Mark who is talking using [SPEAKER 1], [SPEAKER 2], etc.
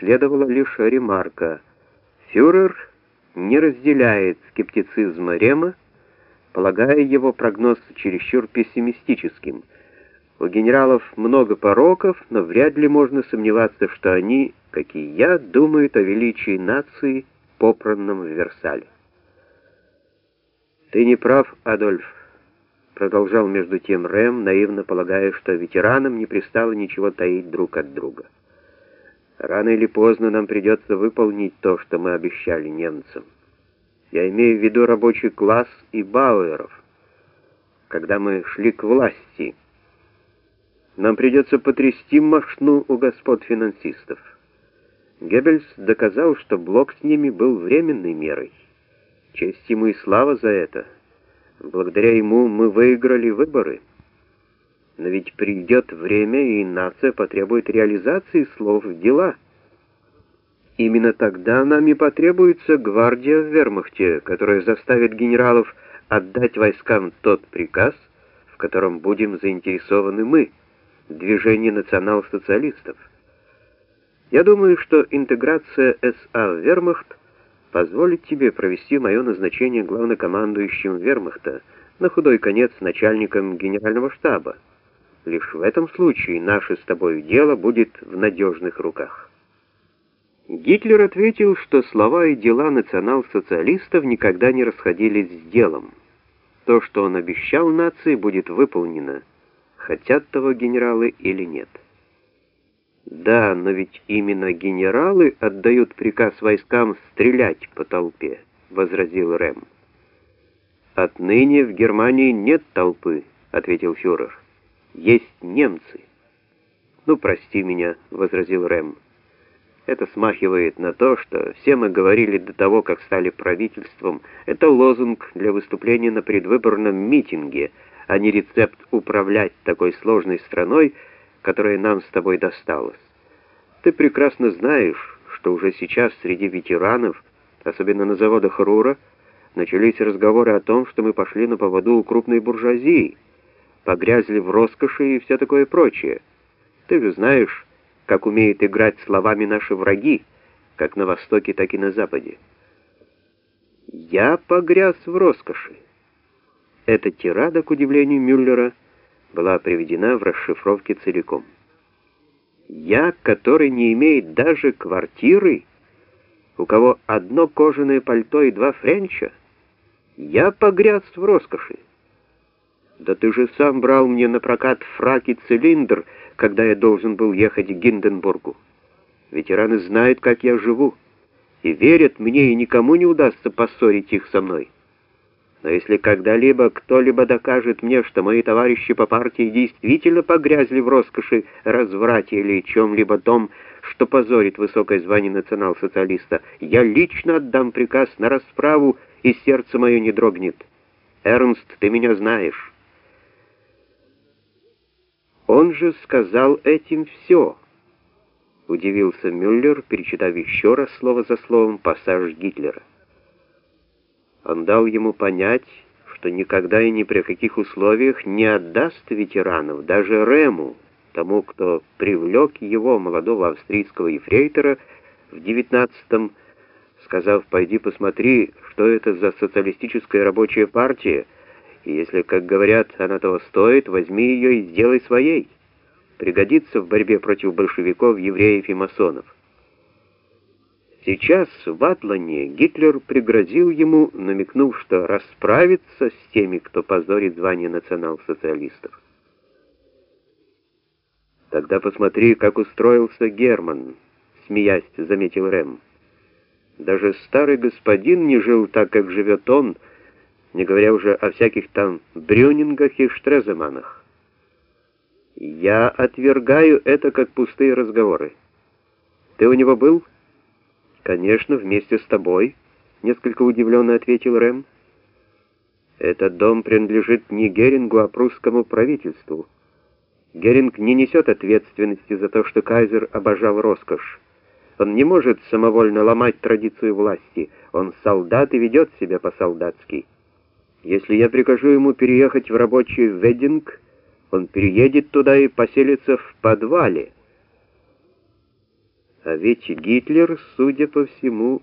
[SPEAKER 1] последовала лишь ремарка. Фюрер не разделяет скептицизма Рема, полагая его прогноз чересчур пессимистическим. У генералов много пороков, но вряд ли можно сомневаться, что они, как и я, думают о величии нации, попранном в Версале. «Ты не прав, Адольф», — продолжал между тем Рэм, наивно полагая, что ветеранам не пристало ничего таить друг от друга. «Рано или поздно нам придется выполнить то, что мы обещали немцам. Я имею в виду рабочий класс и бауэров. Когда мы шли к власти, нам придется потрясти мошну у господ финансистов. Геббельс доказал, что блок с ними был временной мерой. Честь ему и слава за это. Благодаря ему мы выиграли выборы. Но ведь придет время, и нация потребует реализации слов в дела. Именно тогда нам и потребуется гвардия в вермахте, которая заставит генералов отдать войскам тот приказ, в котором будем заинтересованы мы, движение национал-социалистов. Я думаю, что интеграция СА в вермахт позволит тебе провести мое назначение главнокомандующим вермахта, на худой конец начальником генерального штаба. Лишь в этом случае наше с тобой дело будет в надежных руках». Гитлер ответил, что слова и дела национал-социалистов никогда не расходились с делом. То, что он обещал нации, будет выполнено, хотят того генералы или нет. Да, но ведь именно генералы отдают приказ войскам стрелять по толпе, возразил Рэм. Отныне в Германии нет толпы, ответил фюрер. Есть немцы. Ну, прости меня, возразил Рэм. Это смахивает на то, что все мы говорили до того, как стали правительством. Это лозунг для выступления на предвыборном митинге, а не рецепт управлять такой сложной страной, которая нам с тобой досталась. Ты прекрасно знаешь, что уже сейчас среди ветеранов, особенно на заводах Рура, начались разговоры о том, что мы пошли на поводу у крупной буржуазии, погрязли в роскоши и все такое прочее. Ты же знаешь, как умеют играть словами наши враги, как на Востоке, так и на Западе. Я погряз в роскоши. Эта тирада, к удивлению Мюллера, была приведена в расшифровке целиком. Я, который не имеет даже квартиры, у кого одно кожаное пальто и два френча, я погряз в роскоши. Да ты же сам брал мне на прокат фрак и цилиндр, когда я должен был ехать к Гинденбургу. Ветераны знают, как я живу, и верят мне, и никому не удастся поссорить их со мной. Но если когда-либо кто-либо докажет мне, что мои товарищи по партии действительно погрязли в роскоши, разврате или чем-либо том, что позорит высокое звание национал-социалиста, я лично отдам приказ на расправу, и сердце мое не дрогнет. Эрнст, ты меня знаешь». Он же сказал этим все. Удивился Мюллер, перечитав еще раз слово за словом пассаж Гитлера. Он дал ему понять, что никогда и ни при каких условиях не отдаст ветеранов, даже Рему, тому, кто привлек его, молодого австрийского ефрейтора, в девятнадцатом, сказав «пойди посмотри, что это за социалистическая рабочая партия», и если, как говорят, она того стоит, возьми ее и сделай своей. Пригодится в борьбе против большевиков, евреев и масонов. Сейчас в Атлане Гитлер пригрозил ему, намекнув, что расправится с теми, кто позорит звание национал-социалистов. «Тогда посмотри, как устроился Герман», — смеясь, заметил Рэм. «Даже старый господин не жил так, как живет он», — не говоря уже о всяких там Брюнингах и Штреземанах. Я отвергаю это как пустые разговоры. Ты у него был? Конечно, вместе с тобой, несколько удивленно ответил Рэм. Этот дом принадлежит не Герингу, а прусскому правительству. Геринг не несет ответственности за то, что кайзер обожал роскошь. Он не может самовольно ломать традицию власти. Он солдат и ведет себя по-солдатски. Если я прикажу ему переехать в рабочий веддинг, он переедет туда и поселится в подвале. А ведь Гитлер, судя по всему,